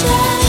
shine.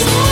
Please